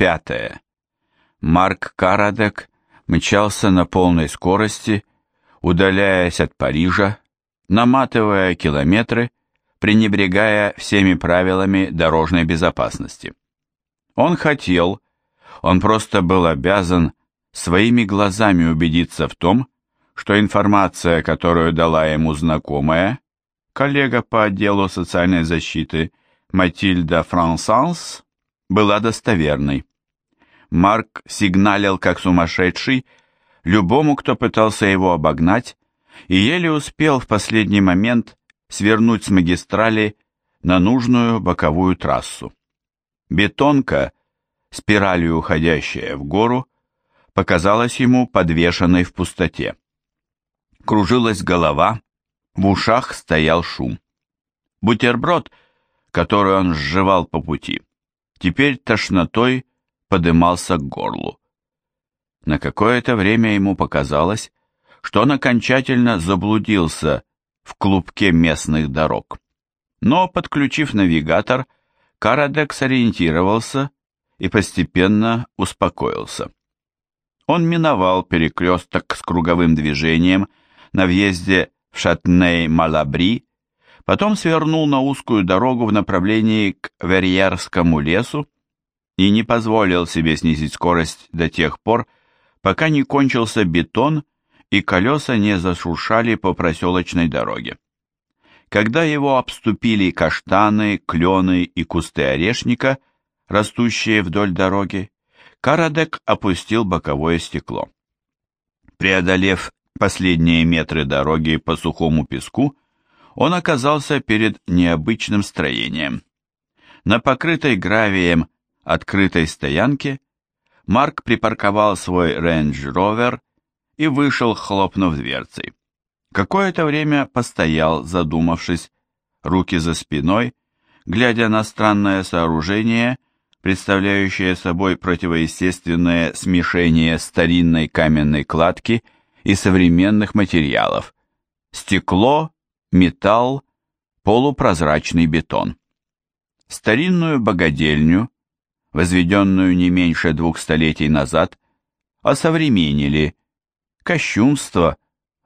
пятое. Марк Карадек мчался на полной скорости, удаляясь от Парижа, наматывая километры, пренебрегая всеми правилами дорожной безопасности. Он хотел, он просто был обязан своими глазами убедиться в том, что информация, которую дала ему знакомая, коллега по отделу социальной защиты Матильда Франсанс, была достоверной. Марк сигналил как сумасшедший любому, кто пытался его обогнать, и еле успел в последний момент свернуть с магистрали на нужную боковую трассу. Бетонка, спиралью уходящая в гору, показалась ему подвешенной в пустоте. Кружилась голова, в ушах стоял шум. Бутерброд, который он сживал по пути, теперь тошнотой подымался к горлу. На какое-то время ему показалось, что он окончательно заблудился в клубке местных дорог. Но, подключив навигатор, Карадек сориентировался и постепенно успокоился. Он миновал перекресток с круговым движением на въезде в Шатней-Малабри, потом свернул на узкую дорогу в направлении к Верьярскому лесу, и не позволил себе снизить скорость до тех пор, пока не кончился бетон и колеса не зашуршали по проселочной дороге. Когда его обступили каштаны, клены и кусты орешника, растущие вдоль дороги, Карадек опустил боковое стекло. Преодолев последние метры дороги по сухому песку, он оказался перед необычным строением. На покрытой гравием открытой стоянке, Марк припарковал свой Range Rover и вышел, хлопнув дверцей. Какое-то время постоял, задумавшись, руки за спиной, глядя на странное сооружение, представляющее собой противоестественное смешение старинной каменной кладки и современных материалов. Стекло, металл, полупрозрачный бетон. Старинную богадельню, возведенную не меньше двух столетий назад, осовременили. Кощунство,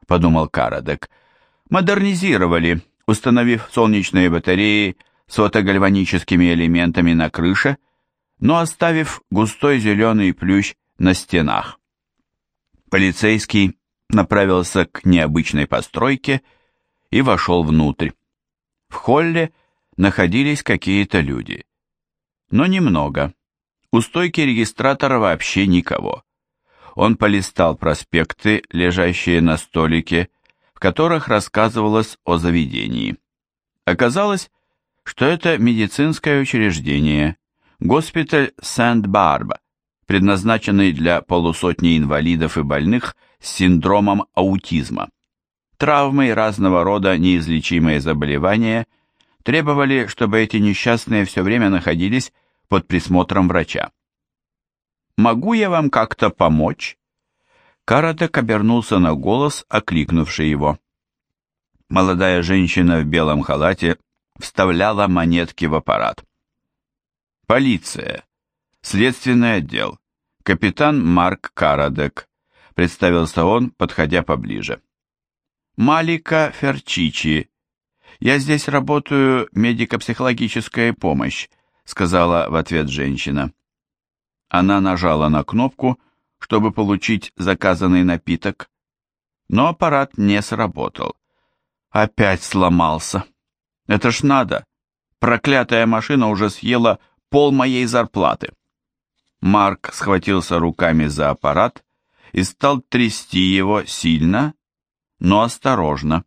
подумал Карадек, модернизировали, установив солнечные батареи с фотогальваническими элементами на крыше, но оставив густой зеленый плющ на стенах. Полицейский направился к необычной постройке и вошел внутрь. В холле находились какие-то люди но немного. У стойки регистратора вообще никого. Он полистал проспекты, лежащие на столике, в которых рассказывалось о заведении. Оказалось, что это медицинское учреждение, госпиталь Сент-Барба, предназначенный для полусотни инвалидов и больных с синдромом аутизма. Травмы и разного рода неизлечимые заболевания требовали, чтобы эти несчастные все время находились под присмотром врача. «Могу я вам как-то помочь?» Карадек обернулся на голос, окликнувший его. Молодая женщина в белом халате вставляла монетки в аппарат. «Полиция. Следственный отдел. Капитан Марк Карадек», — представился он, подходя поближе. «Малика Ферчичи. Я здесь работаю медико-психологическая помощь сказала в ответ женщина. Она нажала на кнопку, чтобы получить заказанный напиток, но аппарат не сработал. Опять сломался. Это ж надо. Проклятая машина уже съела пол моей зарплаты. Марк схватился руками за аппарат и стал трясти его сильно, но осторожно.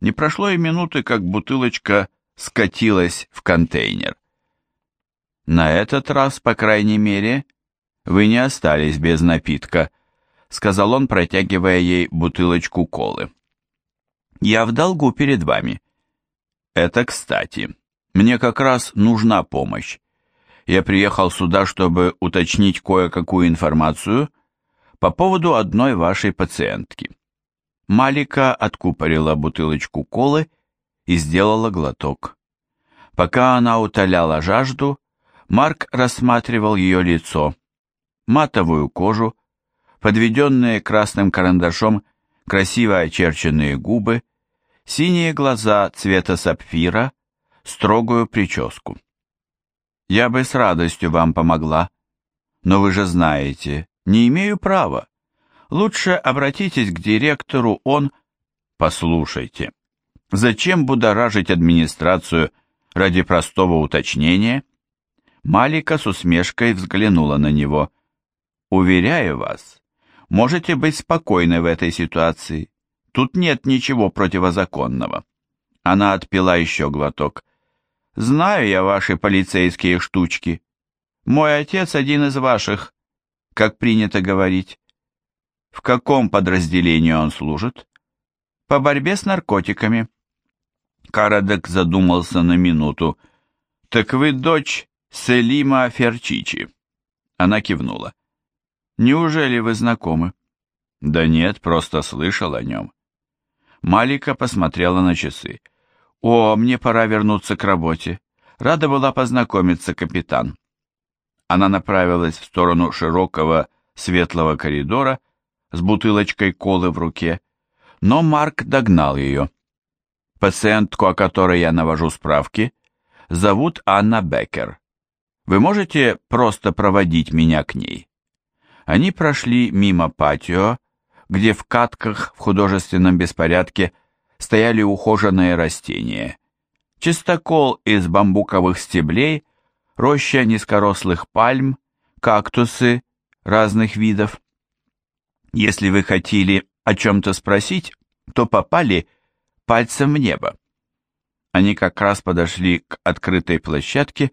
Не прошло и минуты, как бутылочка скатилась в контейнер. На этот раз, по крайней мере, вы не остались без напитка», — сказал он, протягивая ей бутылочку колы. «Я в долгу перед вами». «Это кстати. Мне как раз нужна помощь. Я приехал сюда, чтобы уточнить кое-какую информацию по поводу одной вашей пациентки». Малика откупорила бутылочку колы и сделала глоток. Пока она утоляла жажду, Марк рассматривал ее лицо, матовую кожу, подведенные красным карандашом красиво очерченные губы, синие глаза цвета сапфира, строгую прическу. «Я бы с радостью вам помогла, но вы же знаете, не имею права. Лучше обратитесь к директору, он...» «Послушайте, зачем будоражить администрацию ради простого уточнения?» Малика с усмешкой взглянула на него. «Уверяю вас, можете быть спокойны в этой ситуации. Тут нет ничего противозаконного». Она отпила еще глоток. «Знаю я ваши полицейские штучки. Мой отец один из ваших, как принято говорить. В каком подразделении он служит? По борьбе с наркотиками». Карадек задумался на минуту. «Так вы дочь Селима Ферчичи. Она кивнула. Неужели вы знакомы? Да нет, просто слышал о нем. Малика посмотрела на часы. О, мне пора вернуться к работе. Рада была познакомиться, капитан. Она направилась в сторону широкого светлого коридора с бутылочкой колы в руке, но Марк догнал ее. Пациентку, о которой я навожу справки, зовут Анна Беккер. Вы можете просто проводить меня к ней?» Они прошли мимо патио, где в катках в художественном беспорядке стояли ухоженные растения. Чистокол из бамбуковых стеблей, роща низкорослых пальм, кактусы разных видов. Если вы хотели о чем-то спросить, то попали пальцем в небо. Они как раз подошли к открытой площадке,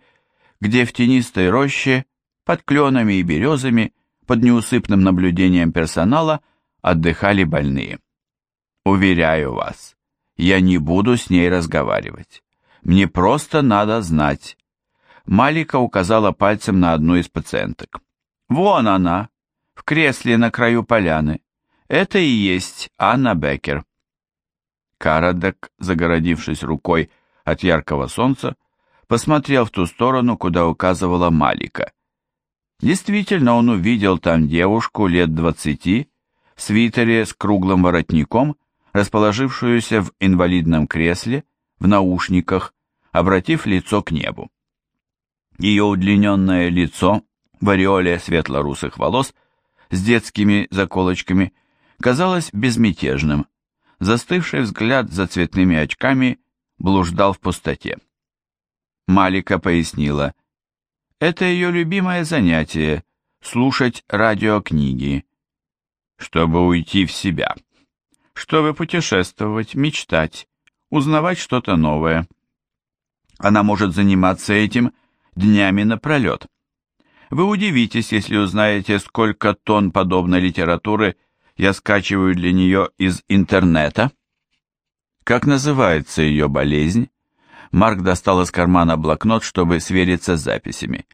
где в тенистой роще, под кленами и березами, под неусыпным наблюдением персонала отдыхали больные. Уверяю вас, я не буду с ней разговаривать. Мне просто надо знать. Малика указала пальцем на одну из пациенток. Вон она, в кресле на краю поляны. Это и есть Анна Беккер. Карадек, загородившись рукой от яркого солнца, посмотрел в ту сторону, куда указывала Малика. Действительно, он увидел там девушку лет двадцати, в свитере с круглым воротником, расположившуюся в инвалидном кресле, в наушниках, обратив лицо к небу. Ее удлиненное лицо в ореоле светло-русых волос с детскими заколочками казалось безмятежным. Застывший взгляд за цветными очками блуждал в пустоте. Малика пояснила. Это ее любимое занятие — слушать радиокниги. Чтобы уйти в себя. Чтобы путешествовать, мечтать, узнавать что-то новое. Она может заниматься этим днями напролет. Вы удивитесь, если узнаете, сколько тонн подобной литературы я скачиваю для нее из интернета. Как называется ее болезнь? Марк достал из кармана блокнот, чтобы свериться с записями.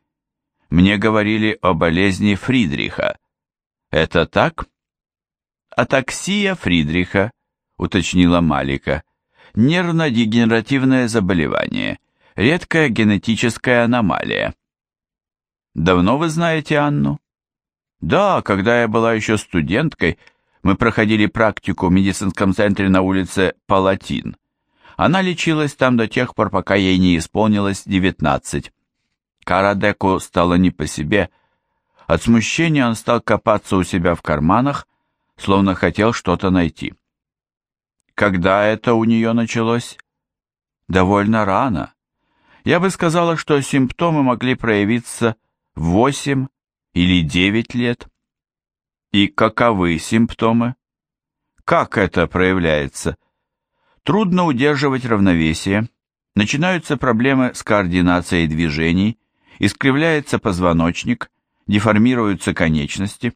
«Мне говорили о болезни Фридриха. Это так?» «Атаксия Фридриха», — уточнила Малика. «Нервно-дегенеративное заболевание. Редкая генетическая аномалия». «Давно вы знаете Анну?» «Да, когда я была еще студенткой, мы проходили практику в медицинском центре на улице Палатин». Она лечилась там до тех пор, пока ей не исполнилось 19. Карадеку стало не по себе. От смущения он стал копаться у себя в карманах, словно хотел что-то найти. Когда это у нее началось? Довольно рано. Я бы сказала, что симптомы могли проявиться в восемь или девять лет. И каковы симптомы? Как это проявляется? Трудно удерживать равновесие, начинаются проблемы с координацией движений, искривляется позвоночник, деформируются конечности.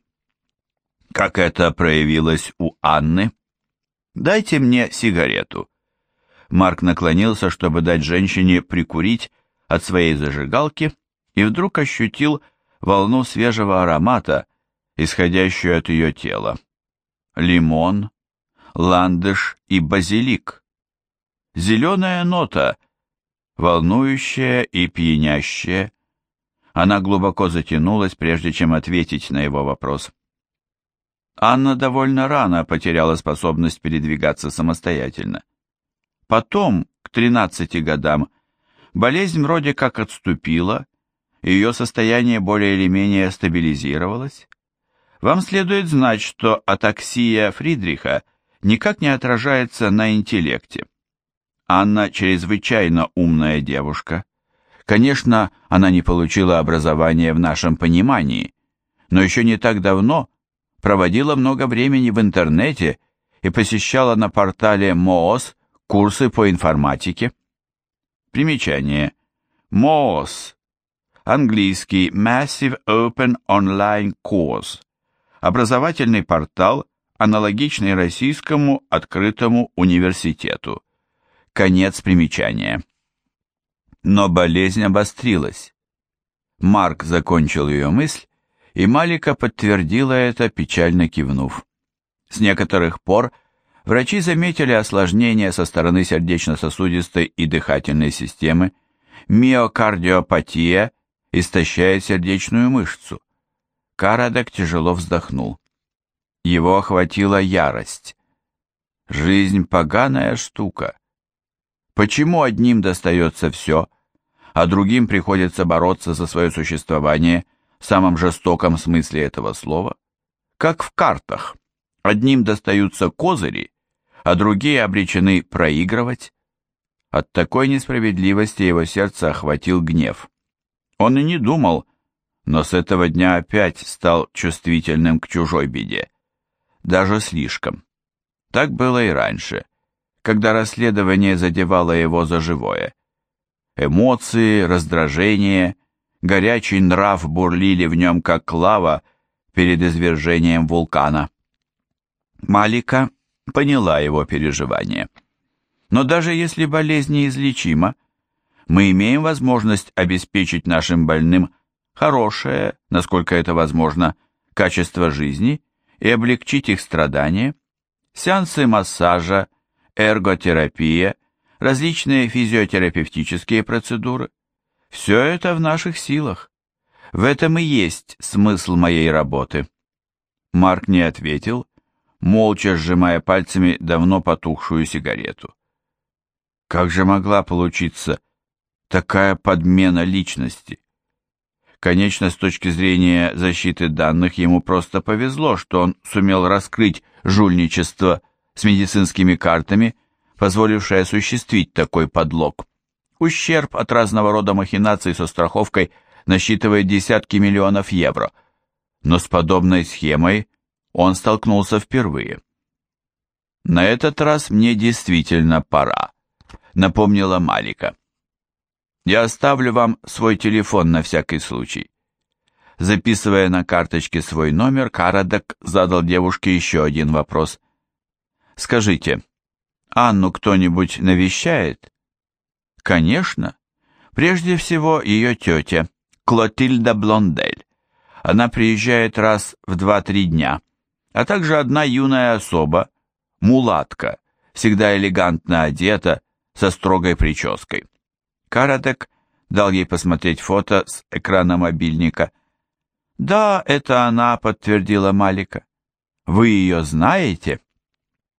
Как это проявилось у Анны? «Дайте мне сигарету». Марк наклонился, чтобы дать женщине прикурить от своей зажигалки, и вдруг ощутил волну свежего аромата, исходящую от ее тела. Лимон, ландыш и базилик. Зеленая нота, волнующая и пьянящая. Она глубоко затянулась, прежде чем ответить на его вопрос. Анна довольно рано потеряла способность передвигаться самостоятельно. Потом, к 13 годам, болезнь вроде как отступила, ее состояние более или менее стабилизировалось. Вам следует знать, что атаксия Фридриха – никак не отражается на интеллекте. Анна чрезвычайно умная девушка. Конечно, она не получила образования в нашем понимании, но еще не так давно проводила много времени в интернете и посещала на портале МООС курсы по информатике. Примечание. МООС. Английский Massive Open Online Course. Образовательный портал, аналогичный российскому открытому университету. Конец примечания. Но болезнь обострилась. Марк закончил ее мысль, и Малика подтвердила это, печально кивнув. С некоторых пор врачи заметили осложнения со стороны сердечно-сосудистой и дыхательной системы, миокардиопатия истощает сердечную мышцу. Карадок тяжело вздохнул. Его охватила ярость. Жизнь — поганая штука. Почему одним достается все, а другим приходится бороться за свое существование в самом жестоком смысле этого слова? Как в картах. Одним достаются козыри, а другие обречены проигрывать. От такой несправедливости его сердце охватил гнев. Он и не думал, но с этого дня опять стал чувствительным к чужой беде даже слишком. Так было и раньше, когда расследование задевало его за живое. Эмоции, раздражение, горячий нрав бурлили в нем, как лава перед извержением вулкана. Малика поняла его переживания. Но даже если болезнь неизлечима, мы имеем возможность обеспечить нашим больным хорошее, насколько это возможно, качество жизни – и облегчить их страдания, сеансы массажа, эрготерапия, различные физиотерапевтические процедуры. Все это в наших силах. В этом и есть смысл моей работы. Марк не ответил, молча сжимая пальцами давно потухшую сигарету. Как же могла получиться такая подмена личности? Конечно, с точки зрения защиты данных ему просто повезло, что он сумел раскрыть жульничество с медицинскими картами, позволившее осуществить такой подлог. Ущерб от разного рода махинаций со страховкой насчитывает десятки миллионов евро. Но с подобной схемой он столкнулся впервые. «На этот раз мне действительно пора», — напомнила Малика. Я оставлю вам свой телефон на всякий случай. Записывая на карточке свой номер, Карадок задал девушке еще один вопрос. Скажите, Анну кто-нибудь навещает? Конечно. Прежде всего, ее тетя, Клотильда Блондель. Она приезжает раз в два-три дня. А также одна юная особа, мулатка, всегда элегантно одета, со строгой прической. Карадек дал ей посмотреть фото с экрана мобильника. «Да, это она», — подтвердила Малика. «Вы ее знаете?»